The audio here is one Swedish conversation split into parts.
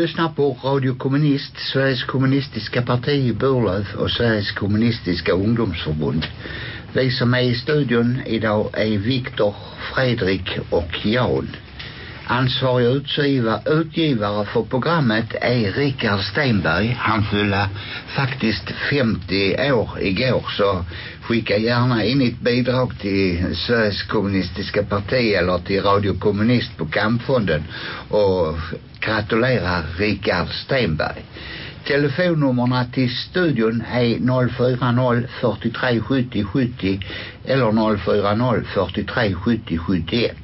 Lyssnar på Radio Kommunist, Sveriges kommunistiska parti i Burlöv och Sveriges kommunistiska ungdomsförbund. Vi som är i studion idag är Viktor, Fredrik och Jan. Ansvarig utgivare, utgivare för programmet är Rickard Stenberg. Han fyllde faktiskt 50 år igår så skicka gärna in ett bidrag till Sveriges kommunistiska parti eller till Radio Kommunist på Kampfonden och gratulera Rickard Stenberg. Telefonnummerna till studion är 040 43 70 70 eller 040 43 70 71.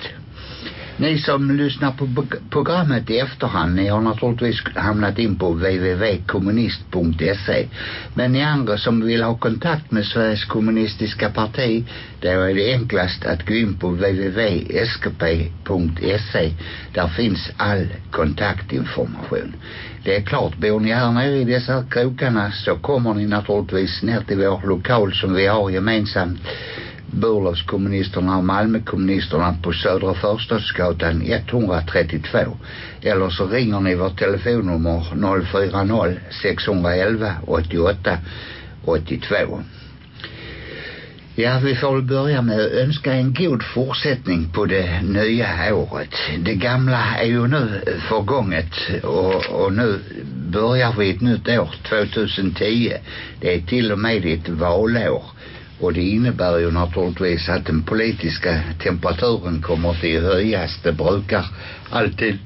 Ni som lyssnar på programmet i efterhand, ni har naturligtvis hamnat in på www.kommunist.se. Men ni andra som vill ha kontakt med Sveriges kommunistiska parti, då är det enklast att gå in på www.skp.se. Där finns all kontaktinformation. Det är klart, bor ni här nere i dessa krokarna så kommer ni naturligtvis ner till vår lokal som vi har gemensamt Burlövskommunisterna och Malmökommunisterna på Södra Förstadsgatan 132. Eller så ringer ni vårt telefonnummer 040 611 88 82. Ja, vi får börja med att önska en god fortsättning på det nya året. Det gamla är ju nu förgånget och, och nu börjar vi ett nytt år, 2010. Det är till och med ett valår. Och det innebär ju naturligtvis att den politiska temperaturen kommer att höjas. Det brukar alltid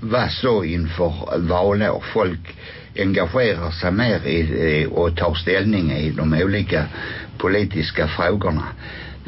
vara så inför valår. Folk engagerar sig mer i, och tar ställning i de olika politiska frågorna.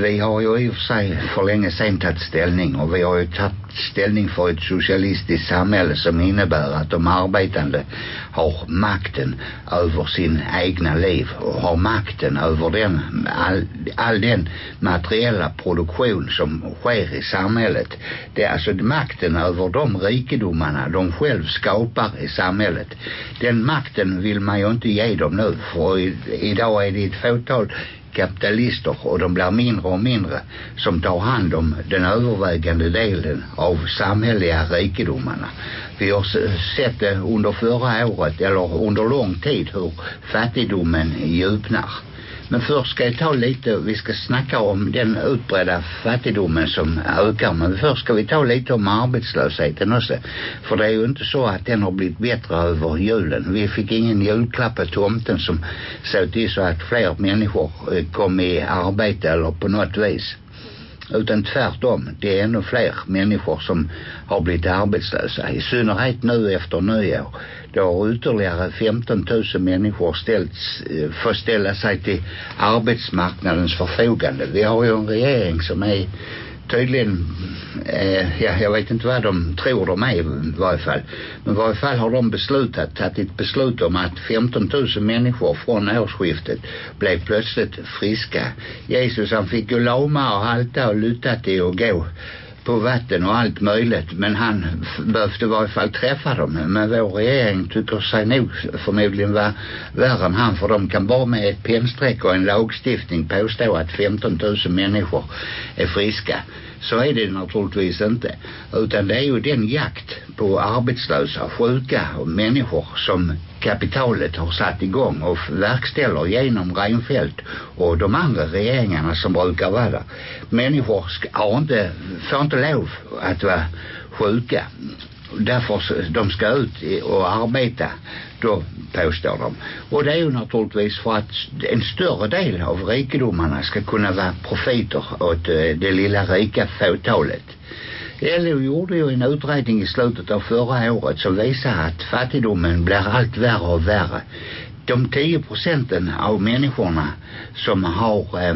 Vi har ju i och för sig för länge sedan tagit ställning och vi har ju tagit ställning för ett socialistiskt samhälle som innebär att de arbetande har makten över sin egna liv och har makten över den, all, all den materiella produktion som sker i samhället. Det är alltså makten över de rikedomarna de själv skapar i samhället. Den makten vill man ju inte ge dem nu för i, idag är det ett fåtal kapitalister och de blir mindre och mindre som tar hand om den övervägande delen av samhälleliga rikedomarna. Vi har sett det under förra året eller under lång tid hur fattigdomen djupnar. Men först ska jag ta lite, vi ska snacka om den utbredda fattigdomen som ökar. Men först ska vi ta lite om arbetslösheten också. För det är ju inte så att den har blivit bättre över julen. Vi fick ingen julklapp på tomten som såg till så att fler människor eh, kom i arbete eller på något vis utan tvärtom det är ännu fler människor som har blivit arbetslösa i synnerhet nu efter nyår då har ytterligare 15 000 människor ställts, eh, får ställa sig till arbetsmarknadens förfogande. Vi har ju en regering som är tydligen eh, ja, jag vet inte vad de tror de är i varje fall. Men i varje fall har de beslutat tagit ett beslut om att 15 000 människor från årsskiftet blev plötsligt friska. Jesus han fick ju lama och halta och luta till och gå på vatten och allt möjligt men han behövde i varje fall träffa dem. Men vår regering tycker sig nog förmodligen vara värre än han för de kan bara med ett pennstreck och en lagstiftning påstå att 15 000 människor är friska. Så är det naturligtvis inte. Utan det är ju den jakt på arbetslösa, sjuka och människor som kapitalet har satt igång och verkställer genom Reinfeldt och de andra regeringarna som brukar vara. Där. Människor ska, inte, får inte lov att vara sjuka. Därför de ska ut och arbeta då påstår de. Och det är ju naturligtvis för att en större del av rikedomarna ska kunna vara profiter åt eh, det lilla rika fåtalet. LO gjorde ju en utredning i slutet av förra året som visar att fattigdomen blir allt värre och värre de 10 procenten av människorna som har eh,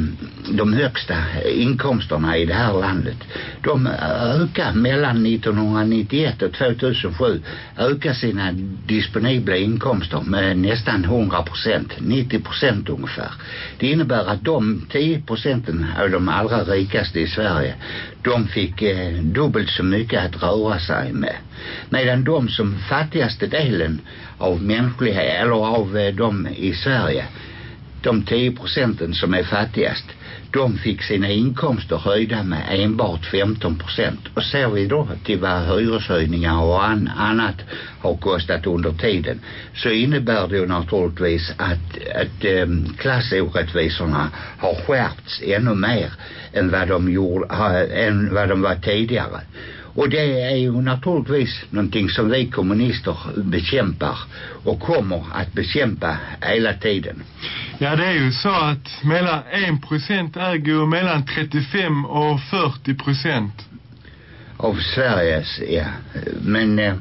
de högsta inkomsterna i det här landet de ökar mellan 1991 och 2007 ökar sina disponibla inkomster med nästan 100 procent 90 procent ungefär det innebär att de 10 procenten av de allra rikaste i Sverige de fick eh, dubbelt så mycket att röra sig med. Medan de som fattigaste delen av mänsklighet eller av eh, de i Sverige de 10 procenten som är fattigast de fick sina inkomster höjda med enbart 15 procent. Och ser vi då till vad hyreshöjningar och an, annat har kostat under tiden så innebär det ju naturligtvis att, att eh, klassorättvisorna har skärpts ännu mer än vad de, gjorde, än vad de var tidigare. Och det är ju naturligtvis någonting som vi kommunister bekämpar och kommer att bekämpa hela tiden. Ja, det är ju så att mellan 1 procent äger mellan 35 och 40 procent. Av Sveriges, ja. Men eh,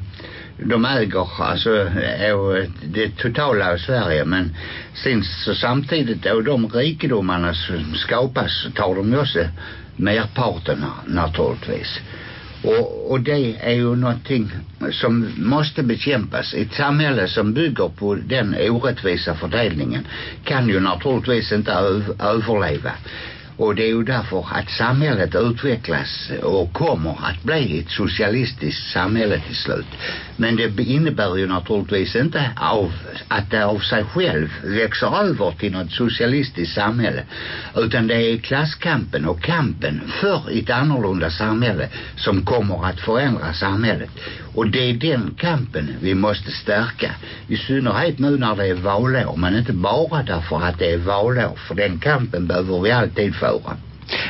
de äger alltså är det totala av Sverige men sen så samtidigt då de rikedomarna som skapas tar de ju också merparten naturligtvis. Och, och det är ju någonting som måste bekämpas. Ett samhälle som bygger på den orättvisa fördelningen kan ju naturligtvis inte överleva. Och det är ju därför att samhället utvecklas och kommer att bli ett socialistiskt samhälle till slut. Men det innebär ju naturligtvis inte av att det av sig själv växer över till något socialistiskt samhälle. Utan det är klasskampen och kampen för ett annorlunda samhälle som kommer att förändra samhället. Och det är den kampen vi måste stärka. I synnerhet nu när det är valår. Men inte bara därför att det är valår. För den kampen behöver vi alltid föra.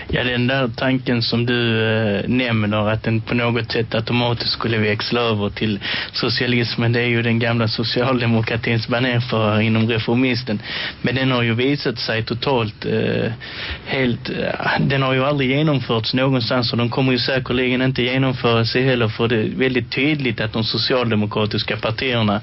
Ja, den där tanken som du eh, nämner att den på något sätt automatiskt skulle växla över till socialismen, det är ju den gamla socialdemokratins banerförare inom reformisten. Men den har ju visat sig totalt eh, helt, eh, den har ju aldrig genomförts någonstans och de kommer ju säkerligen inte genomföra sig heller för det är väldigt tydligt att de socialdemokratiska partierna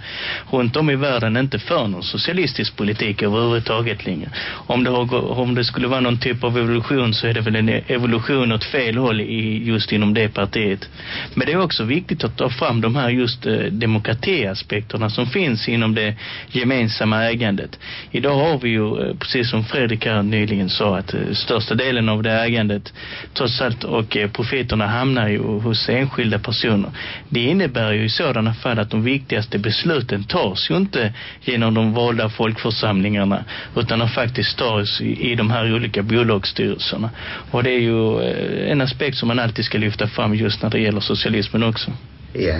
runt om i världen inte för någon socialistisk politik överhuvudtaget längre. Om det, har, om det skulle vara någon typ av evolution så är det väl en evolution åt fel håll i, just inom det partiet. Men det är också viktigt att ta fram de här just eh, demokratiaspekterna som finns inom det gemensamma ägandet. Idag har vi ju, eh, precis som Fredrik här nyligen sa, att eh, största delen av det ägandet trots allt och eh, profiterna hamnar ju hos enskilda personer. Det innebär ju i sådana fall att de viktigaste besluten tas ju inte genom de valda folkförsamlingarna utan de faktiskt tas i, i de här olika bolagsstyrelserna. Och det är ju eh, en aspekt som man alltid ska lyfta fram just när det gäller socialismen också. Ja,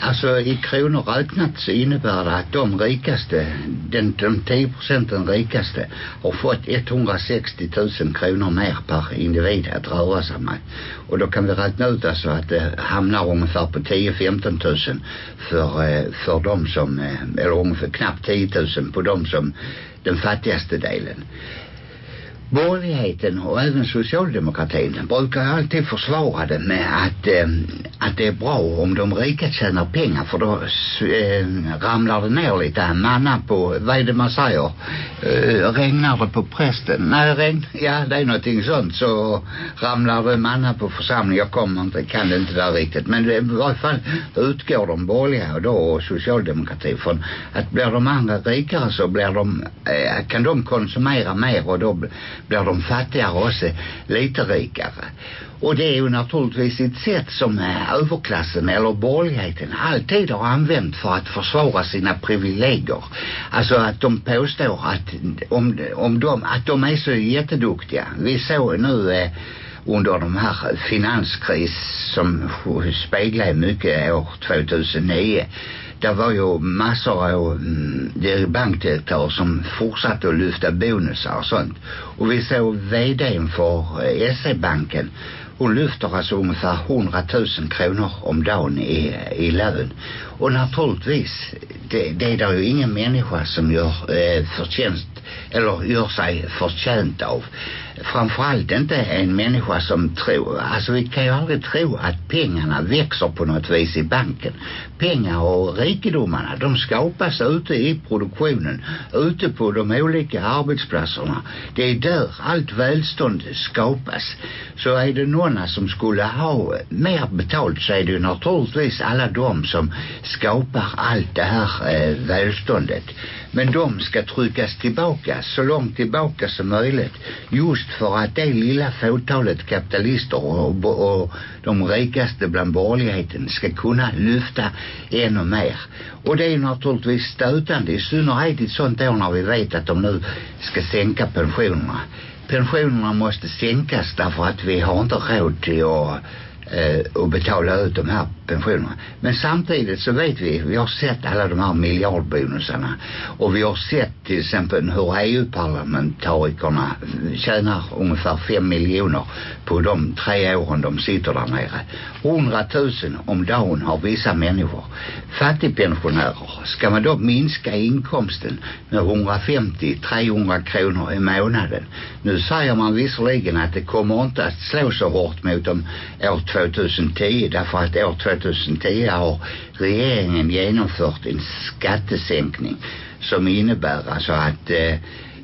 alltså i kronor räknat så innebär det att de rikaste, den, de 10 procenten rikaste har fått 160 000 kronor mer per individ att röra sig med. Och då kan vi räkna ut alltså att det hamnar ungefär på 10-15 000 för, eh, för de som, eh, eller ungefär knappt 10 000 på de som den fattigaste delen borgerligheten och även socialdemokratin brukar alltid försvara det med att, eh, att det är bra om de rika tjänar pengar för då eh, ramlar det ner lite manna på, vad är det man säger eh, regnar det på prästen nej regn, ja det är någonting sånt så ramlar det manna på församlingen jag kommer inte, kan det inte där riktigt men det, i varje fall utgår de borgerliga och då och socialdemokratin från att blir de andra rikare så blir de, eh, kan de konsumera mer och då blir de fattigare också lite rikare. Och det är ju naturligtvis ett sätt som eh, överklassen eller borgerligheten alltid har använt för att försvara sina privilegier. Alltså att de påstår att om, om de, att de är så jätteduktiga. Vi såg nu eh, under de här finanskris som speglar mycket år 2009 det var ju massor av mm, bankdirektörer som fortsatte att lyfta bonusar och sånt. Och vi såg vdn för eh, SE-banken. Hon lyfter alltså ungefär 100 000 kronor om dagen i, i lön. Och naturligtvis, det, det är det ju ingen människa som gör eh, förtjänst eller gör sig förtjänt av framförallt inte en människa som tror, alltså vi kan ju aldrig tro att pengarna växer på något vis i banken. Pengar och rikedomarna, de skapas ute i produktionen, ute på de olika arbetsplatserna. Det är där allt välstånd skapas. Så är det några som skulle ha mer betalt så är det ju naturligtvis alla de som skapar allt det här eh, välståndet. Men de ska tryckas tillbaka så långt tillbaka som möjligt just just för att det lilla fåtalet kapitalister och, och de rikaste bland borgerligheten ska kunna lyfta ännu mer. Och det är naturligtvis stötande i synnerhet i ett sånt år när vi vet att de nu ska sänka pensionerna. Pensionerna måste sänkas därför att vi har inte råd till att eh, och betala ut de här pensionerna. Men samtidigt så vet vi, vi har sett alla de här miljardbonusarna och vi har sett till exempel hur EU-parlamentarikerna tjänar ungefär fem miljoner på de tre åren de sitter där nere. Hundratusen om dagen har vissa människor. Fattigpensionärer, ska man då minska inkomsten med 150-300 kronor i månaden? Nu säger man visserligen att det kommer inte att slå så hårt mot dem år 2010 därför att år 2010 har regeringen genomfört en skattesänkning som innebär alltså att eh,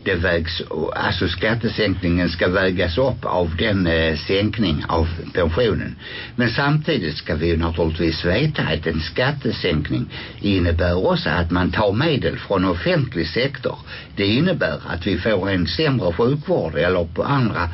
det vägs, alltså skattesänkningen ska vägas upp av den eh, sänkning av pensionen. Men samtidigt ska vi ju naturligtvis veta att en skattesänkning innebär också att man tar medel från offentlig sektor. Det innebär att vi får en sämre sjukvård eller på andra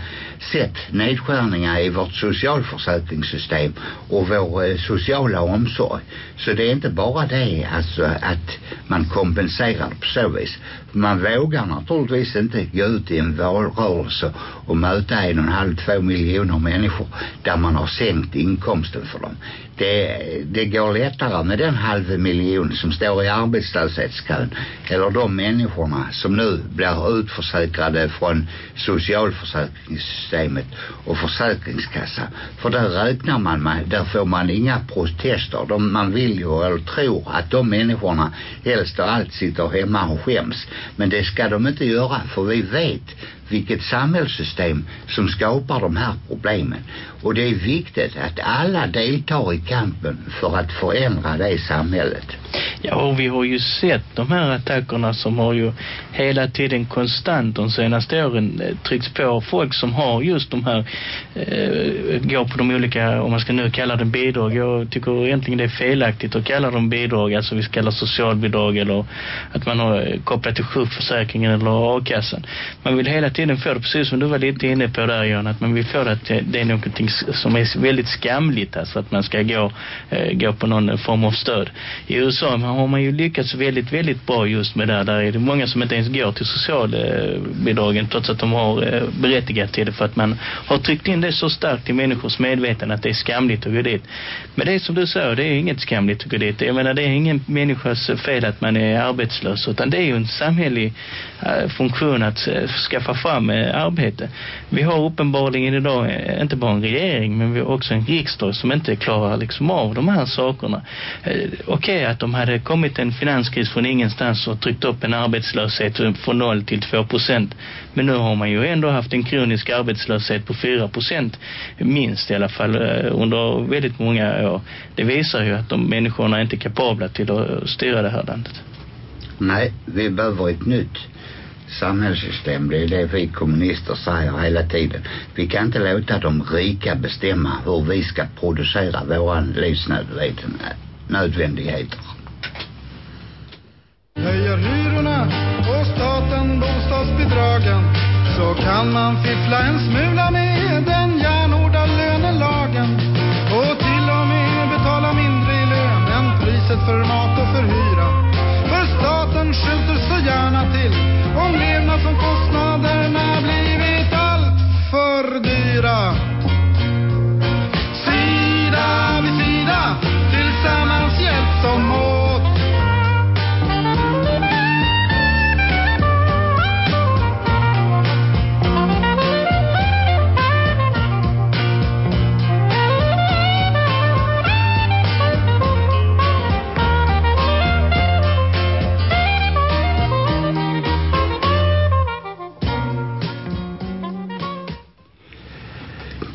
sätt nedskärningar i vårt socialförsäkringssystem och vår eh, sociala omsorg. Så det är inte bara det alltså att man kompenserar på så vis. Man vågar naturligtvis inte gå ut i en valrörelse och möta en och en halv, två miljoner människor där man har sänkt inkomsten för dem. Det, det går lättare med den halv miljon som står i arbetslöshetskön eller de människorna som nu blir utförsäkrade från socialförsäkringssystemet och försäkringskassa. För där räknar man med, där får man inga protester. De, man vill ju eller tror att de människorna helst och allt sitter hemma och skäms. Men det ska de inte göra för vi vet vilket samhällssystem som skapar de här problemen. Och det är viktigt att alla deltar i kampen för att förändra det samhället. Ja, och vi har ju sett de här attackerna som har ju hela tiden konstant de senaste åren trycks tryckts på folk som har just de här eh, går på de olika, om man ska nu kalla det bidrag. Jag tycker egentligen det är felaktigt att kalla dem bidrag, alltså vi ska kalla socialbidrag eller att man har kopplat till sjukförsäkringen eller a-kassan. Man vill hela tiden får det, precis som du var lite inne på där Jan, att man vill få det att eh, det är någonting som är väldigt skamligt, alltså att man ska gå, eh, gå på någon eh, form av stöd. I USA har man ju lyckats väldigt, väldigt bra just med det här. Där är det många som inte ens går till socialbidragen eh, trots att de har eh, berättigat till det för att man har tryckt in det så starkt i människors medvetande att det är skamligt att gå dit. Men det är som du säger, det är inget skamligt att gå dit. Jag menar, det är ingen människas fel att man är arbetslös utan det är ju en samhällelig funktion att skaffa fram eh, arbete. Vi har uppenbarligen idag eh, inte bara en regering men vi har också en riksdag som inte klarar liksom av de här sakerna. Eh, okej okay, att de hade kommit en finanskris från ingenstans och tryckt upp en arbetslöshet från 0 till 2 procent. Men nu har man ju ändå haft en kronisk arbetslöshet på 4 procent minst i alla fall under väldigt många år. Det visar ju att de människorna är inte kapabla till att styra det här landet. Nej, vi behöver ett nytt samhällssystem. Det är det vi kommunister säger hela tiden. Vi kan inte låta de rika bestämma hur vi ska producera våra livsnödvändigheter. Höjer hyrorna och staten bostadsbidragen så kan man fiffla en smula med den järnhårda lönelagen och till och med betala mindre i lön än priset för mat och för hyra. För staten skjuter så gärna till om levnadsomkostnaderna blivit allt för dyra.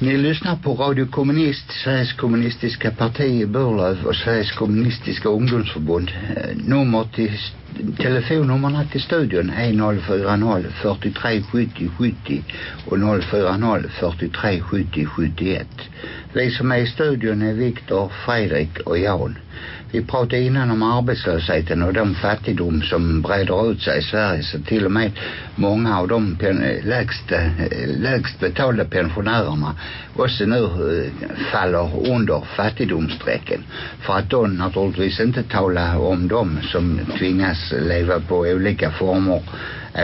Ni lyssnar på Radio Kommunist, Sveriges kommunistiska parti i Burlöv och Sveriges kommunistiska ungdomsförbund. Eh, nummer till telefonnummerna till studion är 040 43 70 70 och 040 43 70 71. Vi som är i studion är Viktor, Fredrik och Jan. Vi pratade innan om arbetslösheten och den fattigdom som breder ut sig i Sverige så till och med många av de pen lägst, lägst betalda pensionärerna också nu eh, faller under fattigdomsstrecken för att de naturligtvis inte tala om dem som tvingas leva på olika e former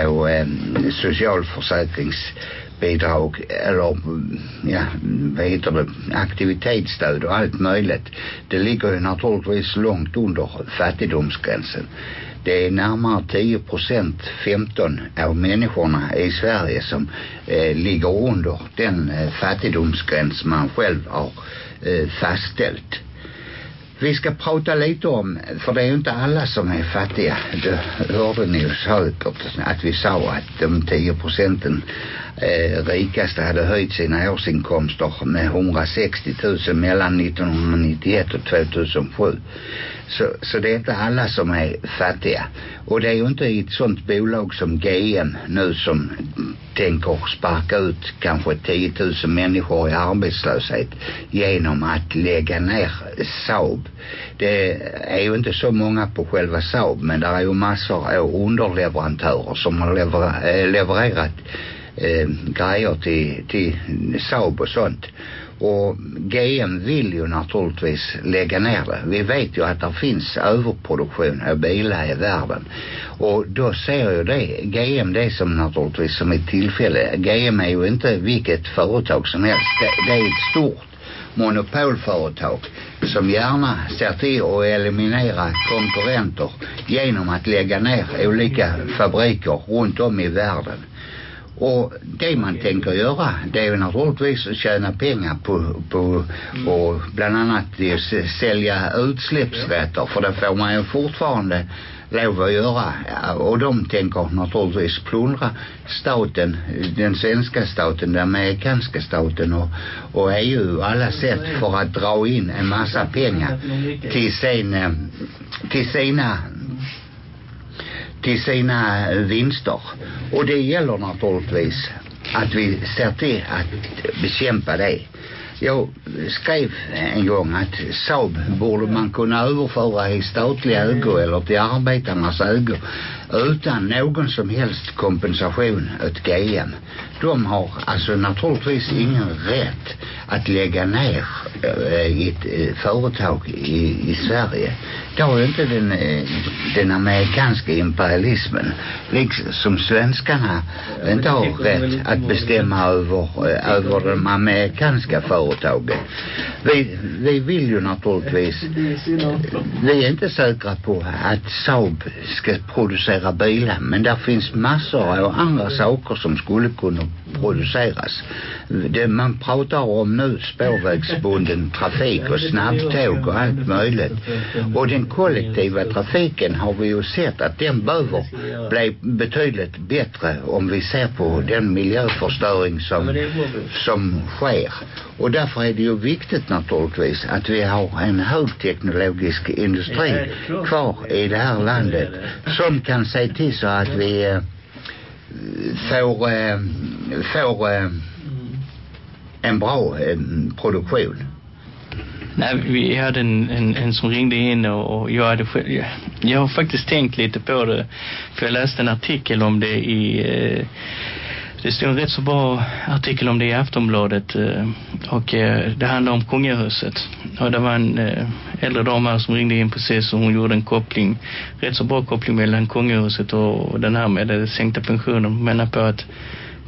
av eh, eh socialförsäkringsbidrag eller mm, ja, vad heter det aktivitetsstöd och allt möjligt. Det ligger ju naturligtvis långt under fattigdomsgränsen. Det är närmare 10 procent 15 av människorna i Sverige som eh, ligger under den eh, fattigdomsgräns man själv har eh, fastställt vi ska prata lite om, för det är ju inte alla som är fattiga. Det hörde ni ju säkert att vi sa att de 10 procenten eh, rikaste hade höjt sina årsinkomster med 160 000 mellan 1991 och 2007. Så, så det är inte alla som är fattiga. Och det är ju inte ett sånt bolag som GM nu som tänker sparka ut kanske 10 000 människor i arbetslöshet genom att lägga ner Saab. Det är ju inte så många på själva Saab men det är ju massor av underleverantörer som har lever, levererat eh, grejer till, till Saab och sånt. Och GM vill ju naturligtvis lägga ner det. Vi vet ju att det finns överproduktion av bilar i världen. Och då ser ju det, GM det som naturligtvis som ett tillfälle. GM är ju inte vilket företag som helst. Det, det är ett stort monopolföretag som gärna ser till att eliminera konkurrenter genom att lägga ner olika fabriker runt om i världen. Och det man tänker göra det är naturligtvis att tjäna pengar på, på och bland annat sälja utsläppsrätter för det får man ju fortfarande lov att göra och de tänker naturligtvis plundra staten, den svenska staten, den amerikanska staten och, och EU alla sätt för att dra in en massa pengar till sin till sina till sina vinster. Och det gäller naturligtvis att vi ser till att bekämpa det. Jag skrev en gång att Saab borde man kunna överföra i statliga ägo eller till arbetarnas ägo utan någon som helst kompensation åt GM. De har alltså naturligtvis ingen rätt att lägga ner eh, ett eh, företag i, i Sverige. Det ju inte den, eh, den amerikanska imperialismen liksom svenskarna inte har rätt att bestämma över, eh, över de amerikanska företagen. Vi, vi vill ju naturligtvis eh, vi är inte säkra på att Saab ska producera bilar men där finns massor av andra saker som skulle kunna produceras. Det man pratar om nu spårvägsbunden trafik och snabbtåg och allt möjligt. Och den kollektiva trafiken har vi ju sett att den behöver bli betydligt bättre om vi ser på den miljöförstöring som, som sker. Och därför är det ju viktigt naturligtvis att vi har en högteknologisk industri kvar i det här landet som kan se till så att vi eh, får, eh, får eh, en bra eh, produktion. Nej, vi hade en, en, en som ringde in och, och jag hade jag, jag har faktiskt tänkt lite på det för jag läste en artikel om det i eh, det stod en rätt så bra artikel om det i Aftonbladet eh, och eh, det handlar om kungahuset. Och det var en eh, äldre dam här som ringde in precis och hon gjorde en koppling rätt så bra koppling mellan kungahuset och den här med det sänkta pensionen, menar på att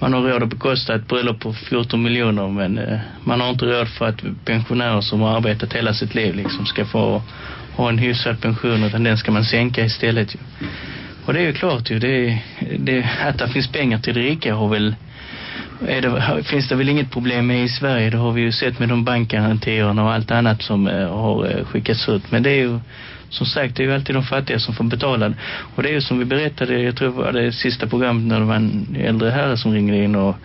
man har råd att bekosta ett bröllop på 14 miljoner men eh, man har inte råd för att pensionärer som har arbetat hela sitt liv liksom ska få ha en hyfsad pension utan den ska man sänka istället ju. Och det är ju klart ju, det, det, att det finns pengar till det rika har väl det, finns det väl inget problem med i Sverige. Det har vi ju sett med de bankgarantierna och allt annat som eh, har eh, skickats ut. Men det är ju som sagt, det är ju alltid de fattiga som får betala. Och det är ju som vi berättade, jag tror det var det sista programmet när det var en äldre herre som ringde in och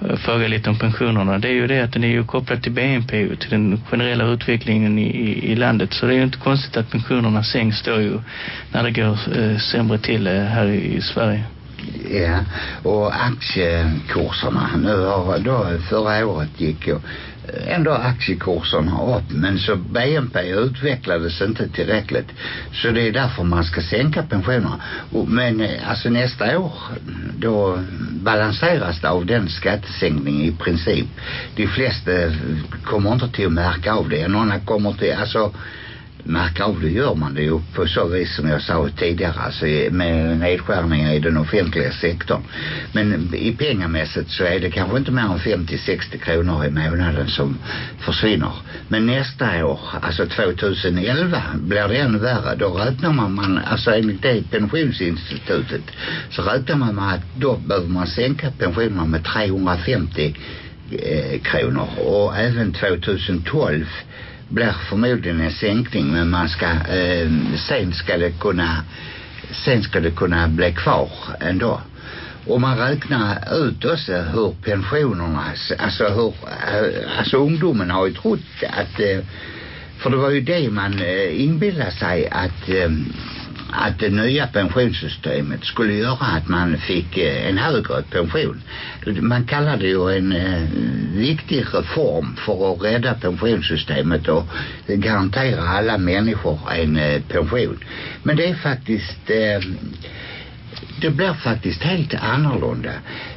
eh, frågade lite om pensionerna. Det är ju det att den är ju kopplad till BNP och till den generella utvecklingen i, i, i landet. Så det är ju inte konstigt att pensionerna sänks då ju när det går eh, sämre till eh, här i, i Sverige. Ja, och aktiekurserna. Nu har då förra året gick ju ändå aktiekurserna upp men så BNP utvecklades inte tillräckligt. Så det är därför man ska sänka pensionerna. Och, men alltså nästa år då balanseras det av den skattesänkningen i princip. De flesta kommer inte till att märka av det. Några kommer till alltså märka av det gör man det. Ju på så vis som jag sa tidigare alltså med nedskärningar i den offentliga sektorn. Men i pengamässigt så är det kanske inte mer än 50-60 kronor i månaden som försvinner. Men nästa år alltså 2011 blir det ännu värre. Då räknar man, man alltså enligt det pensionsinstitutet så räknar man med att då behöver man sänka pensionerna med 350 eh, kronor. Och även 2012 blir förmodligen en sänkning men man ska eh, sen ska det kunna sen ska det kunna bli kvar ändå. Och man räknar ut också hur pensionerna alltså hur eh, alltså ungdomen har ju trott att eh, för det var ju det man eh, inbillade sig att att det nya pensionssystemet skulle göra att man fick eh, en högre pension. Man kallar det ju en eh, viktig reform för att rädda pensionssystemet och garantera alla människor en eh, pension. Men det är faktiskt eh, det blir faktiskt helt annorlunda.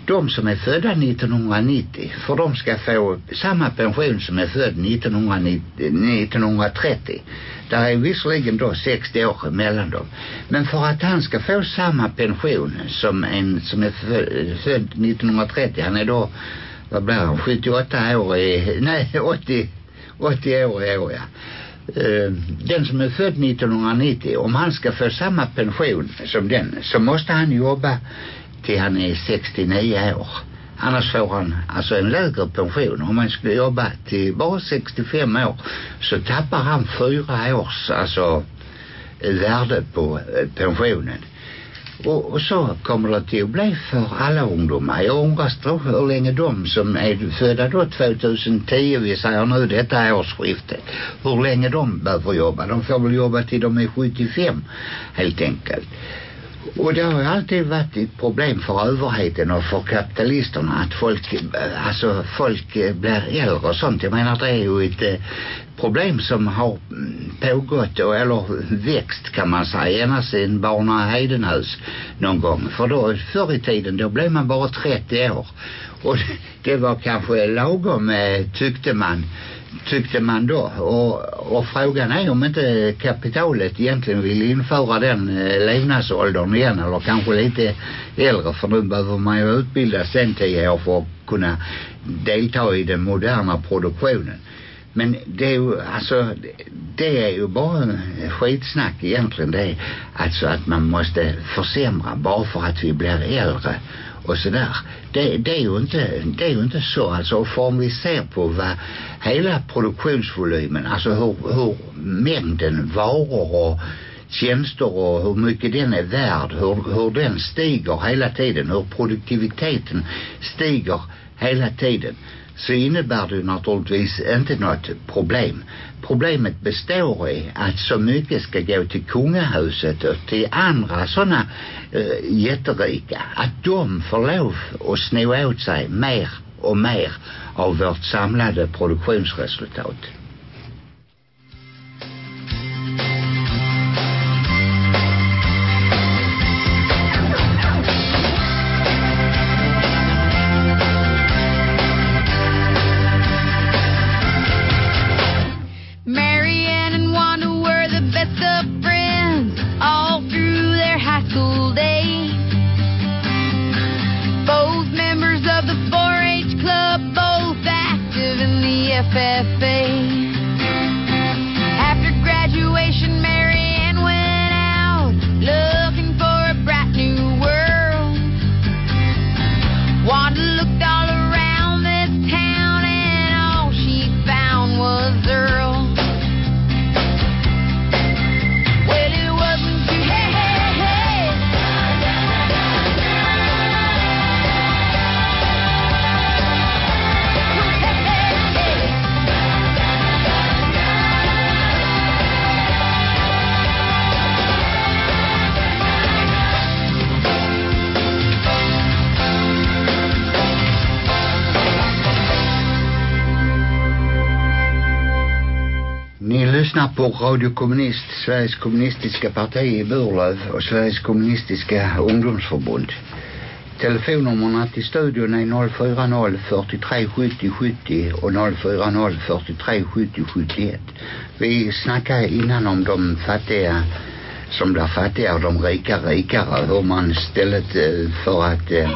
De som är födda 1990, för de ska få samma pension som är född 1990, 1930. Där är visserligen då 60 år mellan dem. Men för att han ska få samma pension som en som är född 1930, han är då, vad blir han, 78 år i, nej 80, 80 år i år ja eh, den som är född 1990 om han ska få samma pension som den så måste han jobba till han är 69 år. Annars får han alltså en lägre pension. Om han skulle jobba till bara 65 år så tappar han fyra års alltså värde på eh, pensionen och, och så kommer det till att bli för alla ungdomar. Jag undrar hur länge de som är födda då 2010, vi säger nu detta årsskiftet, hur länge de behöver jobba. De får väl jobba till de är 75 helt enkelt. Och det har ju alltid varit ett problem för överheten och för kapitalisterna att folk, eh, alltså folk eh, blir äldre och sånt. Jag menar det är ju ett eh, problem som har mm, pågått eller växt kan man säga ända sin barna Heidenhus någon gång. För då förr i tiden då blev man bara 30 år. Och det var kanske lagom tyckte man tyckte man då. Och, och frågan är om inte kapitalet egentligen vill införa den eh, levnadsåldern igen eller kanske lite äldre för nu behöver man ju utbilda sen tio år för att kunna delta i den moderna produktionen. Men det är ju alltså det är ju bara skitsnack egentligen. Det alltså att man måste försämra bara för att vi blir äldre och sådär. Det, det, är ju inte, det är ju inte så. Alltså för om vi ser på vad hela produktionsvolymen, alltså hur, hur mängden varor och tjänster och hur mycket den är värd, hur, hur den stiger hela tiden, hur produktiviteten stiger hela tiden så innebär det naturligtvis inte något problem. Problemet består i att så mycket ska gå till kungahuset och till andra sådana äh, eh, jätterika. Att de får lov att sno åt sig mer och mer av vårt samlade produktionsresultat. Lyssnar på Radio Kommunist, Sveriges kommunistiska parti i Burlöv och Sveriges kommunistiska ungdomsförbund. Telefonnummerna till studion är 040 43 70 70 och 040 43 70 71. Vi snackade innan om de fattiga som blir fattiga och de rika rikare. Hur man istället eh, för att eh,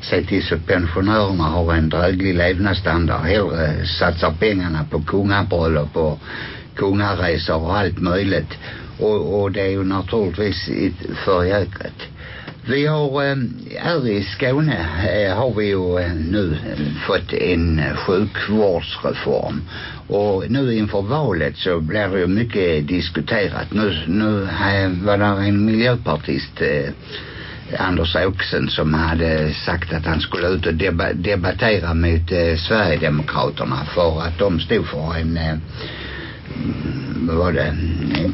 se till så pensionärerna har en dräglig levnadsstandard hellre satsar pengarna på kungabröllop och kungaresor och allt möjligt. Och, och det är ju naturligtvis förjäkret. Vi har øh, här i Skåne øh, har vi ju øh, nu fått en sjukvårdsreform och nu inför valet så blir det ju mycket diskuterat. Nu, nu var det en miljöpartist Anders Åkesson som hade sagt att han skulle ut och debattera mot eh, Sverigedemokraterna för att de stod för en eh, Eh, vad var det?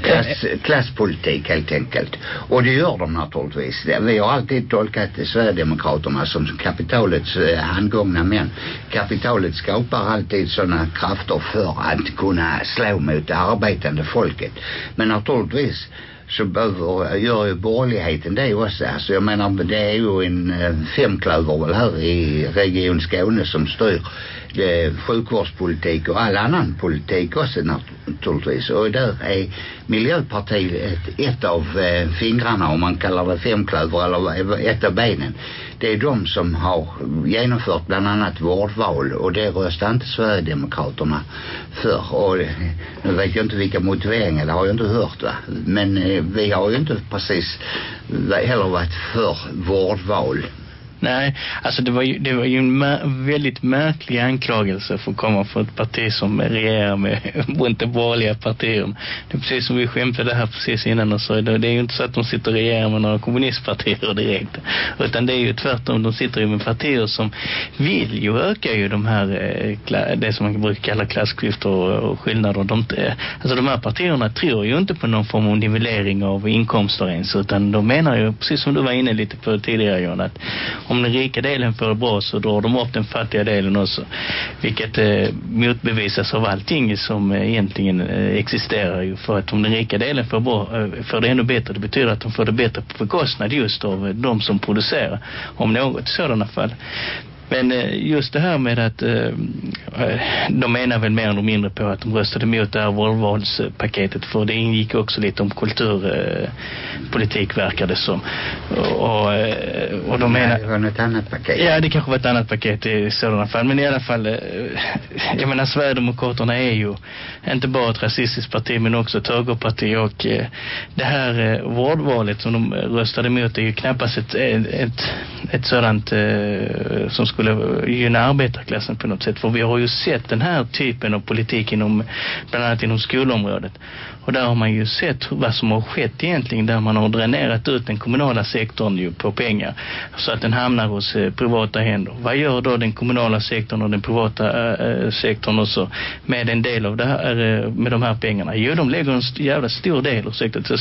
Klass, klasspolitik helt enkelt. Och det gör de naturligtvis. Vi har alltid tolkat Sverigedemokraterna som kapitalets eh, handgångna män. Kapitalet skapar alltid sådana krafter för att kunna slå mot det arbetande folket. Men naturligtvis så behöver, gör ju borgerligheten det också. Alltså jag menar det är ju en eh, femklöver väl här i Region Skåne som styr eh, sjukvårdspolitik och all annan politik också naturligtvis. Och där är Miljöpartiet ett av eh, fingrarna om man kallar det femklöver eller eh, ett av benen. Det är de som har genomfört bland annat vårdval och det röstar inte Sverigedemokraterna för. Och eh, nu vet jag inte vilka motiveringar, det har jag inte hört va. Men eh, vi har ju inte precis eh, heller varit för vårdval. Nej, alltså det var ju, det var ju en mär, väldigt märklig anklagelse för att komma från ett parti som regerar med inte borgerliga partier. Det är precis som vi skämtade här precis innan och så. Det är ju inte så att de sitter och regerar med några kommunistpartier direkt. Utan det är ju tvärtom, de sitter ju med partier som vill ju öka ju de här, eh, det som man brukar kalla klassklyftor och skillnader. De, eh, alltså de här partierna tror ju inte på någon form av nivellering av inkomster ens. Utan de menar ju, precis som du var inne lite på tidigare John, att om den rika delen får det bra så drar de upp den fattiga delen också. Vilket eh, motbevisas av allting som eh, egentligen eh, existerar ju. För att om den rika delen får, bra, eh, får det ännu bättre, det betyder att de får det bättre på bekostnad just av eh, de som producerar. Om något i sådana fall. Men eh, just det här med att eh, de menar väl mer eller mindre på att de röstade mot det här vårdvalspaketet för det ingick också lite om kulturpolitik verkar det som. Och, och de menar... det var något annat paket. Ja, det kanske var ett annat paket i sådana fall. Men i alla fall, jag menar Sverigedemokraterna är ju inte bara ett rasistiskt parti men också ett högerparti och det här vårdvalet som de röstade mot är ju knappast ett, ett, ett sådant som skulle gynna arbetarklassen på något sätt. För vi har ju sett den här typen av politik inom, bland annat inom skolområdet. Och där har man ju sett vad som har skett egentligen där man har dränerat ut den kommunala sektorn ju på pengar så att den hamnar hos eh, privata händer. Vad gör då den kommunala sektorn och den privata eh, eh sektorn också med en del av det här, eh, med de här pengarna? Jo, de lägger en jävla stor del, ursäkta att jag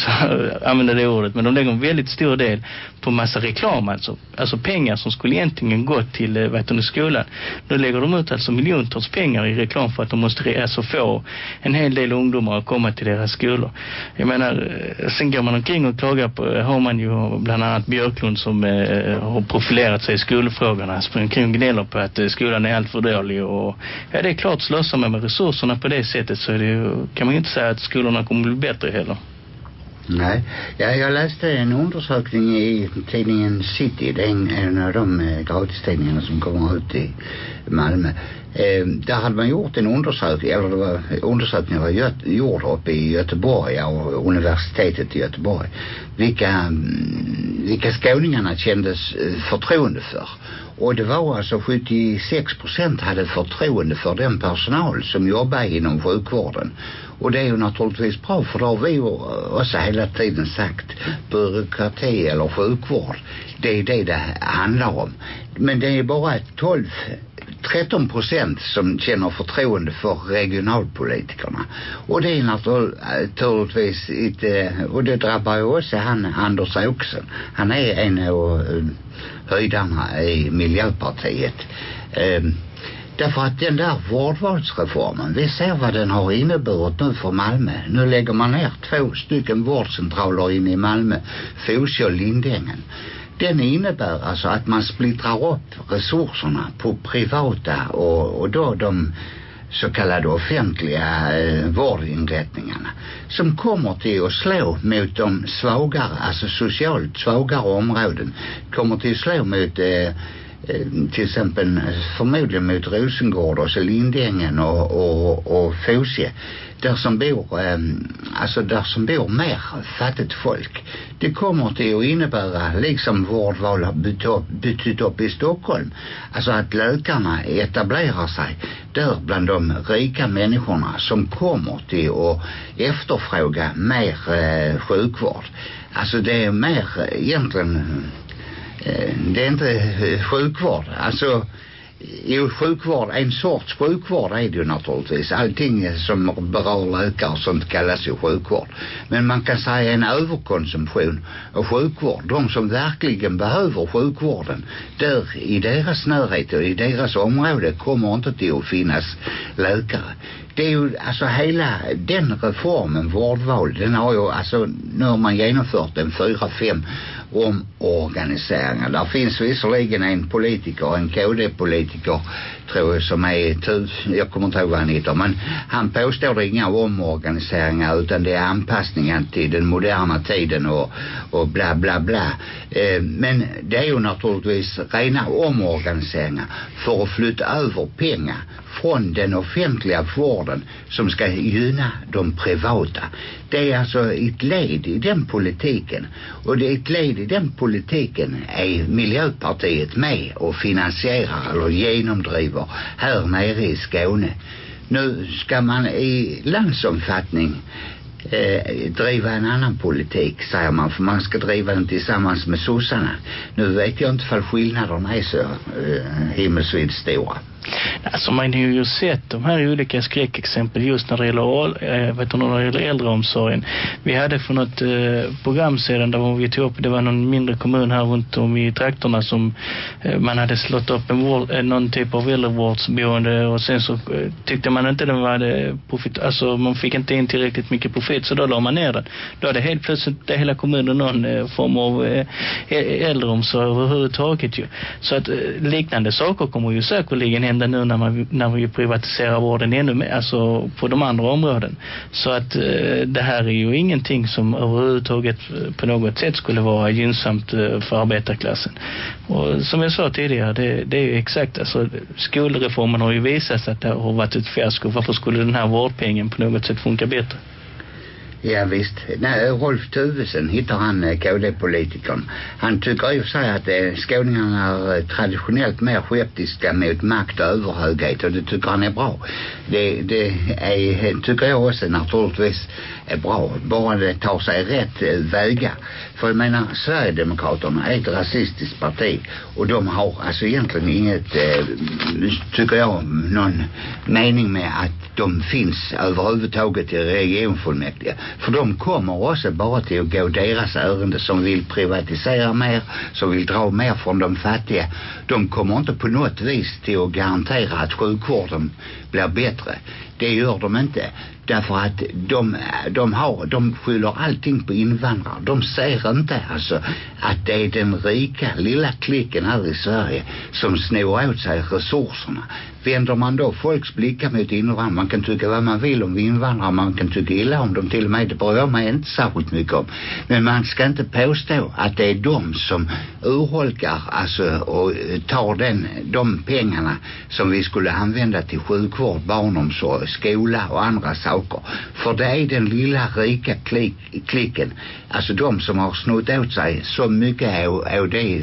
använder det ordet, men de lägger en väldigt stor del på massa reklam alltså. Alltså pengar som skulle egentligen gå till eh, eh, vet du, skolan. Nu lägger de ut alltså miljontals pengar i reklam för att de måste alltså få en hel del ungdomar att komma till deras skolor. Jag menar, eh, sen går man omkring och klagar på, eh, har man ju bland annat Björklund som eh, har profilerat sig i skolfrågorna. Springer omkring och gnäller på att eh, skolan är allt för dålig och ja, det är klart slösar man med resurserna på det sättet så är det ju, kan man ju inte säga att skolorna kommer bli bättre heller. Nej, ja, jag läste en undersökning i tidningen City. Det är en, en av de eh, gratistidningarna som kommer ut i Malmö. Eh, där hade man gjort en undersökning, eller det var undersökningen var göt, gjord uppe i Göteborg och universitetet i Göteborg. Vilka, mm, vilka skåningarna kändes eh, förtroende för. Och det var alltså 76 procent hade förtroende för den personal som jobbar inom sjukvården. Och det är ju naturligtvis bra för då har vi ju också hela tiden sagt byråkrati eller sjukvård. Det är det det handlar om. Men det är bara 12 13 procent som känner förtroende för regionalpolitikerna. Och det är naturligtvis inte, och det drabbar ju också han Anders Åkesson. Han är en av eh, höjdarna i Miljöpartiet. Um, Därför att den där vårdvalsreformen, vi ser vad den har inneburit nu för Malmö. Nu lägger man ner två stycken vårdcentraler inne i Malmö, Fosie och Lindängen. Den innebär alltså att man splittrar upp resurserna på privata och, och då de så kallade offentliga eh, vårdinrättningarna som kommer till att slå mot de svagare, alltså socialt svagare områden kommer till att slå mot eh, Eh, till exempel eh, förmodligen mot Rosengård och så Lindängen och, och, och Fosie där som bor eh, alltså där som bor mer fattigt folk det kommer till att innebära liksom vårdval har betytt upp i Stockholm alltså att läkarna etablerar sig där bland de rika människorna som kommer till att efterfråga mer eh, sjukvård. Alltså det är mer eh, egentligen Eh, det är inte eh, sjukvård. Alltså jo, sjukvård, en sorts sjukvård är det ju naturligtvis. Allting som berör läkare och sånt kallas ju sjukvård. Men man kan säga en överkonsumtion av sjukvård. De som verkligen behöver sjukvården, där i deras närhet och i deras område kommer inte till att finnas läkare. Det är ju, alltså hela den reformen, vårdval, den har ju, alltså nu har man genomfört en fyra, fem omorganiseringar. Där finns visserligen en politiker, en KD-politiker tror jag som är tu, jag kommer inte ihåg vad han heter men han påstår det inga omorganiseringar utan det är anpassningen till den moderna tiden och, och bla bla bla. Eh, men det är ju naturligtvis rena omorganiseringar för att flytta över pengar från den offentliga vården som ska gynna de privata. Det är alltså ett led i den politiken. Och det är ett led i den politiken är Miljöpartiet med och finansierar eller genomdriver här nere i Skåne. Nu ska man i landsomfattning eh, driva en annan politik säger man för man ska driva den tillsammans med sossarna. Nu vet jag inte för skillnaderna är så eh, himmelsvid stora. Alltså man har ju sett de här olika skräckexempel just när det gäller, äh, vet du, när det gäller äldreomsorgen. Vi hade för något eh, program sedan där vi tog upp, det var någon mindre kommun här runt om i trakterna som eh, man hade slått upp en vård, eh, någon typ av äldrevårdsboende och sen så tyckte man inte den var det profit, alltså man fick inte in tillräckligt mycket profit så då la man ner den. Då hade helt plötsligt det hela kommunen någon form av äldreomsorg överhuvudtaget ju. Så att liknande saker kommer ju säkerligen hända nu när, man, när vi privatiserar vården ännu mer, alltså på de andra områden. Så att eh, det här är ju ingenting som överhuvudtaget eh, på något sätt skulle vara gynnsamt eh, för arbetarklassen. Och som jag sa tidigare, det, det är ju exakt, alltså skolreformen har ju visat att det har varit ett fiasko. Varför skulle den här vårdpengen på något sätt funka bättre? Ja visst. Nej, Rolf Tuvesen hittar han eh, KD-politikern. Han tycker i och för sig att eh, skåningarna är eh, traditionellt mer skeptiska mot makt och överhöghet och det tycker han är bra. Det, det är, tycker jag också naturligtvis är bra. Bara det tar sig rätt eh, vägar. För jag menar, Sverigedemokraterna är ett rasistiskt parti och de har alltså egentligen inget, eh, tycker jag, någon mening med att de finns överhuvudtaget i regionfullmäktige. För de kommer också bara till att gå deras ärende som vill privatisera mer, som vill dra mer från de fattiga. De kommer inte på något vis till att garantera att sjukvården blir bättre. Det gör de inte. Därför att de, de har, de skyller allting på invandrare. De ser inte alltså att det är den rika lilla klicken här i Sverige som snor åt sig resurserna. Vänder man då folks blickar mot invandrare, man kan tycka vad man vill om invandrare, man kan tycka illa om dem till och med, det bryr jag mig inte särskilt mycket om. Men man ska inte påstå att det är de som urholkar alltså och tar den, de pengarna som vi skulle använda till sjukvård, barnomsorg, skola och andra saker. För det är den lilla rika klick, klicken, alltså de som har snott åt sig så mycket av, av det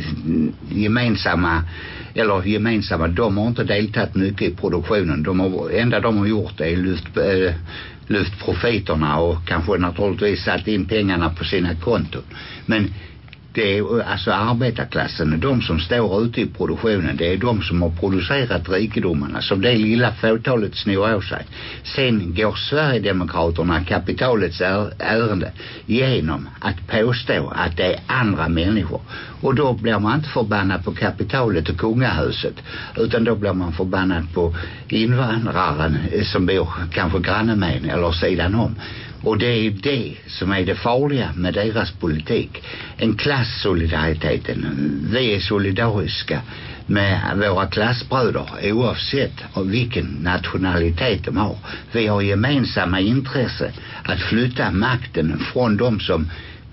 gemensamma eller gemensamma, de har inte deltagit mycket i produktionen. De har, enda de har gjort är lyft, eh, äh, lyft profiterna och kanske naturligtvis satt in pengarna på sina konton. Men det är øh, alltså arbetarklassen, de som står ute i produktionen, det är de som har producerat rikedomarna som det lilla fåtalet snor av sig. Sen går Sverigedemokraterna kapitalets ärende genom att påstå att det är andra människor. Och då blir man inte förbannad på kapitalet och kungahuset utan då blir man förbannad på invandraren øh, som bor kanske granne med eller sidan om. Och det är det som är det farliga med deras politik. En klasssolidariteten. Vi är solidariska med våra klassbröder oavsett vilken nationalitet de har. Vi har gemensamma intresse att flytta makten från de som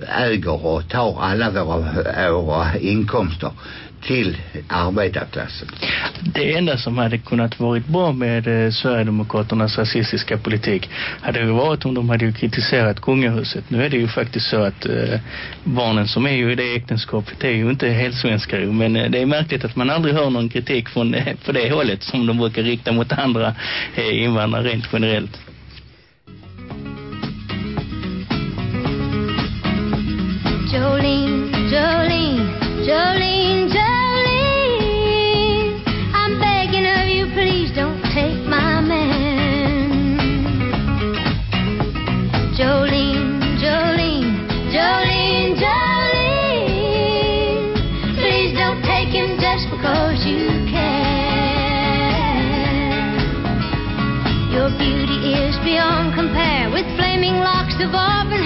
äger och tar alla våra, våra inkomster till arbetarklassen. Det enda som hade kunnat varit bra med eh, Sverigedemokraternas rasistiska politik hade ju varit om de hade kritiserat kungahuset. Nu är det ju faktiskt så att eh, barnen som är ju i det äktenskapet är ju inte helt svenskar men eh, det är märkligt att man aldrig hör någon kritik från på det hållet som de brukar rikta mot andra invandrare rent generellt. Jolene, Jolene, Jolene, Jolene. Compare with flaming locks of auburn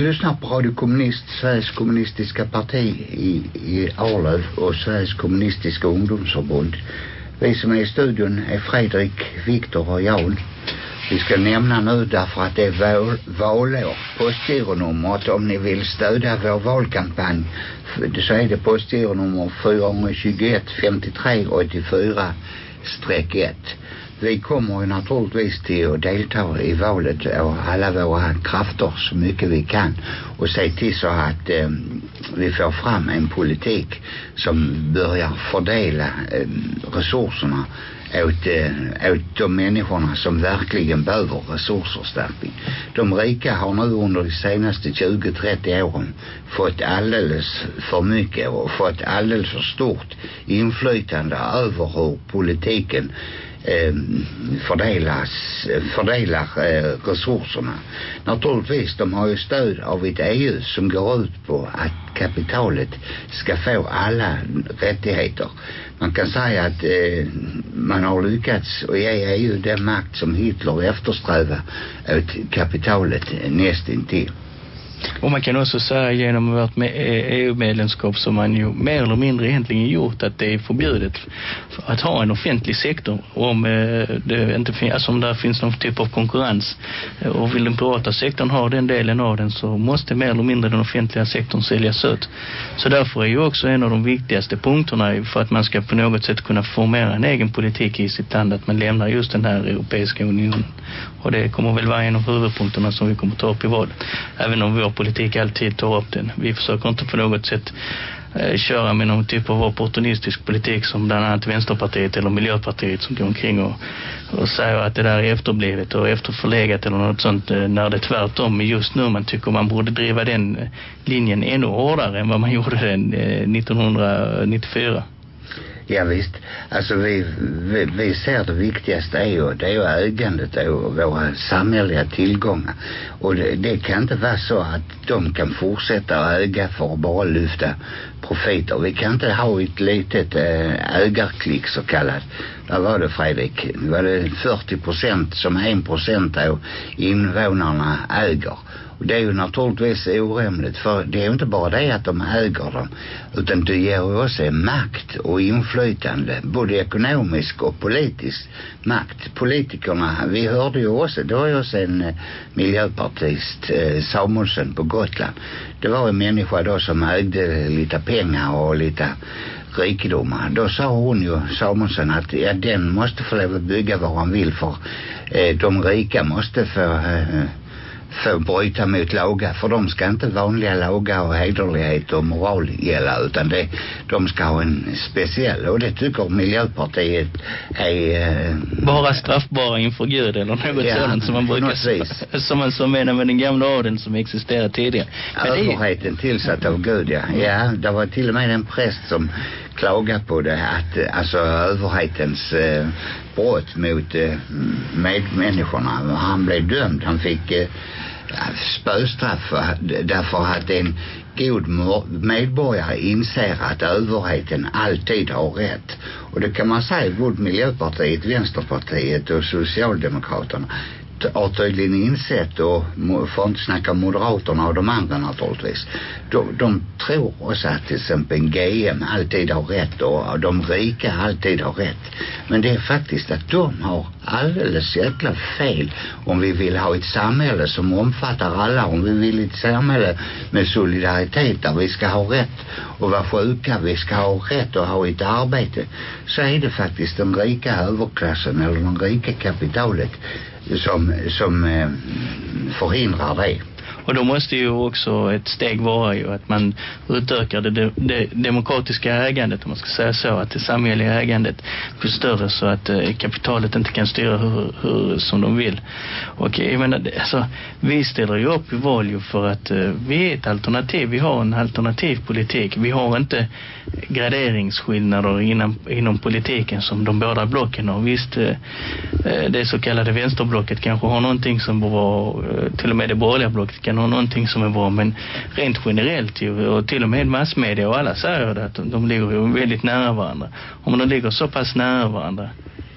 Ni lyssnar på Radio Kommunist, Sveriges kommunistiska parti i, i Arlöv och Sveriges kommunistiska ungdomsförbund. Vi som är i studion är Fredrik, Viktor och Jan. Vi ska nämna nu därför att det är val, valår. Postgironumret om ni vill stödja vår valkampanj så är det postgironummer 421 53 84 1. Vi kommer ju naturligtvis till att delta i valet och alla våra krafter så mycket vi kan och se till så att eh, vi får fram en politik som börjar fördela eh, resurserna åt, eh, åt de människorna som verkligen behöver resursförstärkning. De rika har nu under de senaste 20-30 åren fått alldeles för mycket och fått alldeles för stort inflytande över hur politiken Ehm, fördelas, fördelar eh, resurserna. Naturligtvis, de har ju stöd av ett EU som går ut på att kapitalet ska få alla rättigheter. Man kan säga att eh, man har lyckats att ge EU den makt som Hitler eftersträvar åt kapitalet nästintill. Och man kan också säga genom vårt EU-medlemskap e- e som man ju mer eller mindre egentligen gjort att det är förbjudet att ha en offentlig sektor om eh, det inte finns, alltså om där finns någon typ av konkurrens. Eh, och vill den privata sektorn ha den delen av den så måste mer eller mindre den offentliga sektorn säljas ut. Så därför är ju också en av de viktigaste punkterna för att man ska på något sätt kunna formera en egen politik i sitt land att man lämnar just den här Europeiska unionen. Och det kommer väl vara en av huvudpunkterna som vi kommer ta upp i valet. Även om vår politik alltid tar upp den. Vi försöker inte på något sätt eh, köra med någon typ av opportunistisk politik som bland annat Vänsterpartiet eller Miljöpartiet som går omkring och, och säger att det där är efterblivet och efterförlegat eller något sånt eh, när det tvärtom just nu man tycker man borde driva den eh, linjen ännu hårdare än vad man gjorde den eh, 1994. Ja visst, alltså vi, vi, vi ser det viktigaste är ju, det är ju ägandet av våra samhälleliga tillgångar. Och det, det kan inte vara så att de kan fortsätta att äga för att bara lyfta profiter. Vi kan inte ha ett litet eh, ägarklick så kallat. Där var det Fredrik, var det 40 procent som 1 procent av invånarna äger. Och det är ju naturligtvis orimligt för det är ju inte bara det att de äger dem utan det ger ju också makt och inflytande både ekonomisk och politisk makt. Politikerna, vi hörde ju också, det var ju också en eh, miljöpartist eh, Samuelsson på Gotland. Det var en människa då som ägde lite pengar och lite rikedomar. Då sa hon ju, Samuelsson, att ja, den måste få lov att bygga vad han vill för eh, de rika måste få eh, få bryta mot lagar för de ska inte vanliga lagar och hederlighet och moral gälla utan det, de ska ha en speciell och det tycker Miljöpartiet är eh, Bara straffbara inför Gud eller något Ja, sådant som man brukar som man som menar med den gamla adeln som existerade tidigare. Men det överheten tillsatt av Gud ja. Ja, det var till och med en präst som klagade på det att eh, alltså överhetens eh, brott mot eh, medmänniskorna. Han blev dömd. Han fick eh, spöstraff därför att en god medborgare inser att överheten alltid har rätt. Och det kan man säga både Miljöpartiet, Vänsterpartiet och Socialdemokraterna har tydligen insett och för får inte snacka om Moderaterna och de andra naturligtvis. De, de tror också att till exempel GM alltid har rätt och de rika alltid har rätt. Men det är faktiskt att de har alldeles jäkla fel om vi vill ha ett samhälle som omfattar alla. Om vi vill ett samhälle med solidaritet där vi ska ha rätt att vara sjuka, vi ska ha rätt att ha ett arbete. Så är det faktiskt den rika överklassen eller den rika kapitalet som, som eh, förhindrar det och då måste ju också ett steg vara ju att man utökar det, de, det demokratiska ägandet om man ska säga så, att det samhälleliga ägandet blir större så att eh, kapitalet inte kan styra hur, hur som de vill. Och jag menar, alltså, vi ställer ju upp i val ju för att eh, vi är ett alternativ, vi har en alternativ politik. Vi har inte graderingsskillnader inom, inom politiken som de båda blocken har. Visst, eh, eh det så kallade vänsterblocket kanske har någonting som borde vara, eh, till och med det borgerliga blocket kan har någonting som är bra, men rent generellt ju, och till och med massmedia och alla säger det, att de, de ligger ju väldigt nära varandra. Om de ligger så pass nära varandra,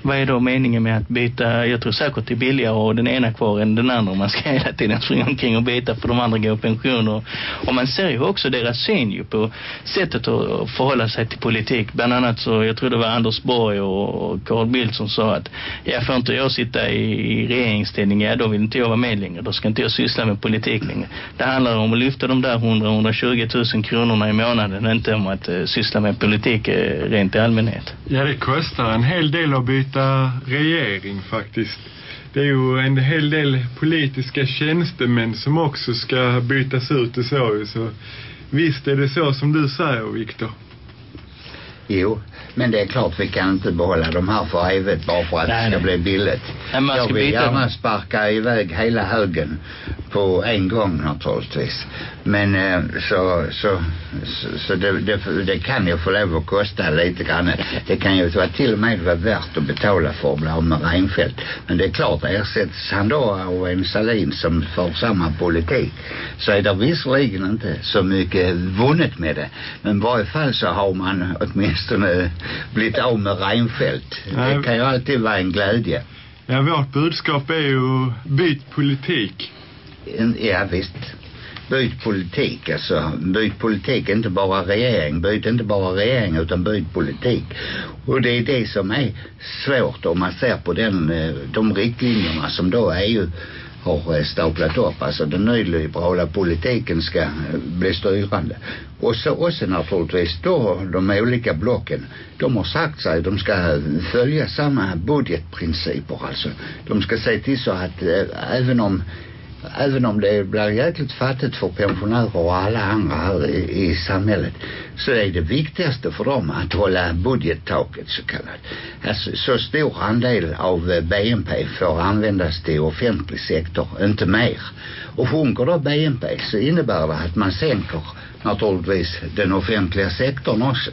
vad är då meningen med att byta, jag tror säkert det är billigare och den ena kvar än den andra man ska hela tiden springa omkring och byta för de andra går i pension och, och man ser ju också deras syn ju på sättet att förhålla sig till politik. Bland annat så, jag tror det var Anders Borg och, Carl Bildt som sa att ja, får inte jag sitta i, i regeringsställning, ja då vill inte jag vara med längre, då ska inte jag syssla med politik längre. Det handlar om att lyfta de där 100-120 000 kronorna i månaden, inte om att uh, syssla med politik uh, rent i allmänhet. Ja, det kostar en hel del att byta regering faktiskt. Det är ju en hel del politiska tjänstemän som också ska bytas ut och så ju, så visst är det så som du säger, Viktor. Jo, men det är klart vi kan inte behålla de här för evigt bara för att Nej, det ska nej. bli billigt. Nej, man Jag ska vill byta gärna sparka iväg hela högen på en gång naturligtvis. Men eh, så, så, så, så det, det, det kan ju få lov att kosta lite grann. Det kan ju vara till och med vara värt att betala för att bli av med Reinfeldt. Men det är klart, ersätts han då av en Salin som för samma politik så är det visserligen inte så mycket vunnet med det. Men i varje fall så har man åtminstone blivit av med Reinfeldt. Nej. Det kan ju alltid vara en glädje. Ja, vårt budskap är ju byt politik. Ja visst. Byt politik alltså. Byt politik, inte bara regering. Byt inte bara regering utan byt politik. Och det är det som är svårt om man ser på den, eh, de riktlinjerna som då EU har staplat upp. Alltså den nyliberala politiken ska eh, bli styrande. Och så också naturligtvis då de olika blocken. De har sagt sig de ska följa samma budgetprinciper alltså. De ska se till så att eh, även om även om det blir jäkligt fattigt för pensionärer och alla andra här i, i samhället så är det viktigaste för dem att hålla budgettaket så kallat. Alltså, så stor andel av eh, BNP får användas till offentlig sektor, inte mer. Och sjunker då BNP så innebär det att man sänker naturligtvis den offentliga sektorn också.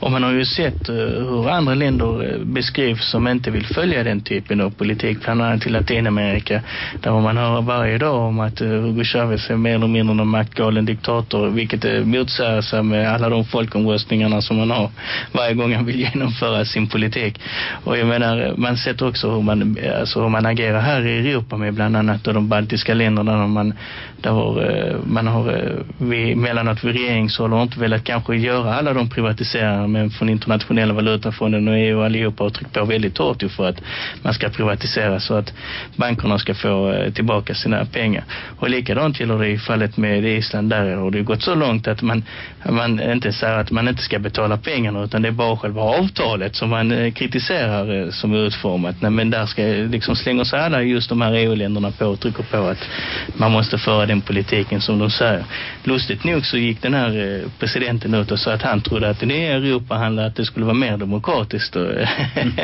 Och man har ju sett eh, hur andra länder eh, beskrivs som inte vill följa den typen av politik, bland annat i Latinamerika, där man hör varje dag om att eh, Hugo Chavez är mer eller mindre någon maktgalen diktator, vilket motsäger sig med alla de folkomröstningarna som man har varje gång han vill genomföra sin politik. Och jag menar, man sett också hur man, alltså hur man agerar här i Europa med bland annat då de baltiska länderna, där man, där har, man har, vi, mellanåt vid regeringshåll har inte velat kanske göra alla de privatiseringar men från internationella valutafonden och EU och allihopa har tryckt på väldigt hårt ju för att man ska privatisera så att bankerna ska få eh, tillbaka sina pengar. Och likadant gäller det i fallet med Island. Där har det gått så långt att man, man inte säger att man inte ska betala pengarna utan det är bara själva avtalet som man eh, kritiserar eh, som är utformat. Nej, men där ska liksom slänger sig alla just de här EU-länderna på och trycker på att man måste föra den politiken som de säger. Lustigt nog så gick den här eh, presidenten ut och sa att han trodde att det nya Europa handlade att det skulle vara mer demokratiskt och,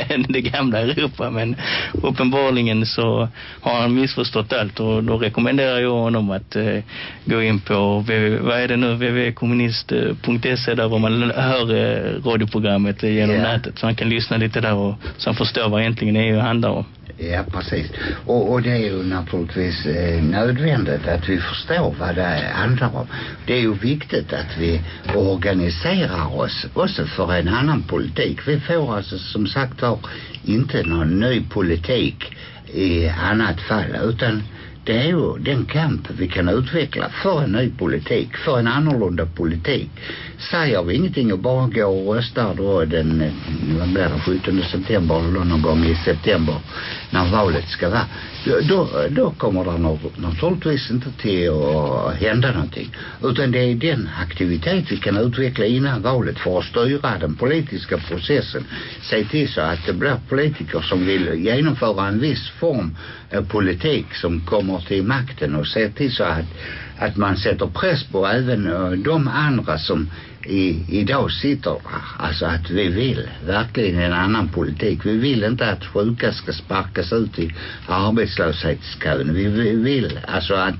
än det gamla Europa. Men uppenbarligen så har han missförstått allt och då rekommenderar jag honom att eh, gå in på www, vad är det nu, www.kommunist.se där man hör eh, radioprogrammet genom yeah. nätet så han kan lyssna lite där och så han förstår vad egentligen EU handlar om. Ja, precis. Och, och det är ju naturligtvis eh, nödvändigt att vi förstår vad det handlar om. Det är ju viktigt att vi organiserar oss också för en annan politik. Vi får alltså som sagt var inte någon ny politik i annat fall utan det är ju den kamp vi kan utveckla för en ny politik, för en annorlunda politik. Säger vi ingenting och bara går och röstar då den, vad blir det, 17 september eller någon gång i september när valet ska vara. Då, då kommer det naturligtvis inte till att hända någonting. Utan det är den aktivitet vi kan utveckla innan valet för att styra den politiska processen. Se till så att det blir politiker som vill genomföra en viss form av politik som kommer till makten och se till så att, att man sätter press på även de andra som i, idag sitter alltså att vi vill verkligen en annan politik. Vi vill inte att sjuka ska sparkas ut i arbetslöshetskön. Vi, vi vill alltså att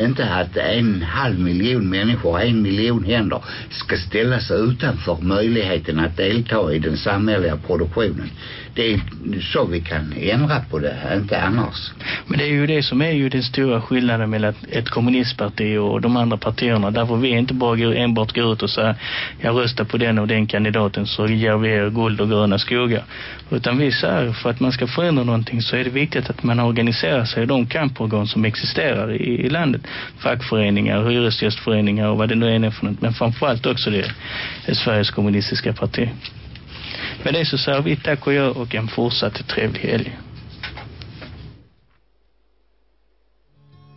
inte att en halv miljon människor, en miljon händer ska ställa sig utanför möjligheten att delta i den samhälleliga produktionen det är så vi kan ändra på det, inte annars. Men det är ju det som är ju den stora skillnaden mellan ett kommunistparti och de andra partierna. Därför vi inte bara går, enbart går ut och säger jag röstar på den och den kandidaten så ger vi er guld och gröna skogar. Utan vi säger för att man ska förändra någonting så är det viktigt att man organiserar sig i de kamporgan som existerar i, i landet. Fackföreningar, hyresgästföreningar och vad det nu är för något. Men framförallt också det, det Sveriges kommunistiska parti. Med det så säger vi tack och jag och en fortsatt trevlig helg.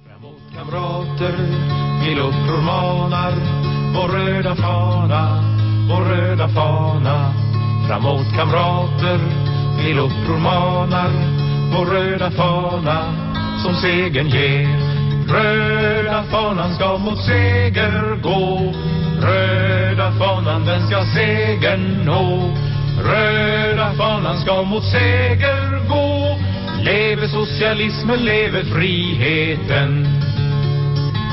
Framåt kamrater, vi luftromanar manar vår röda fana, vår röda fana. Framåt kamrater, vi luftromanar manar vår röda fana som segern ger. Röda fanan ska mot seger gå Röda fanan den ska segern nå Röda fanan ska mot seger gå. Leve socialismen, leve friheten.